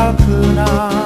Balcona.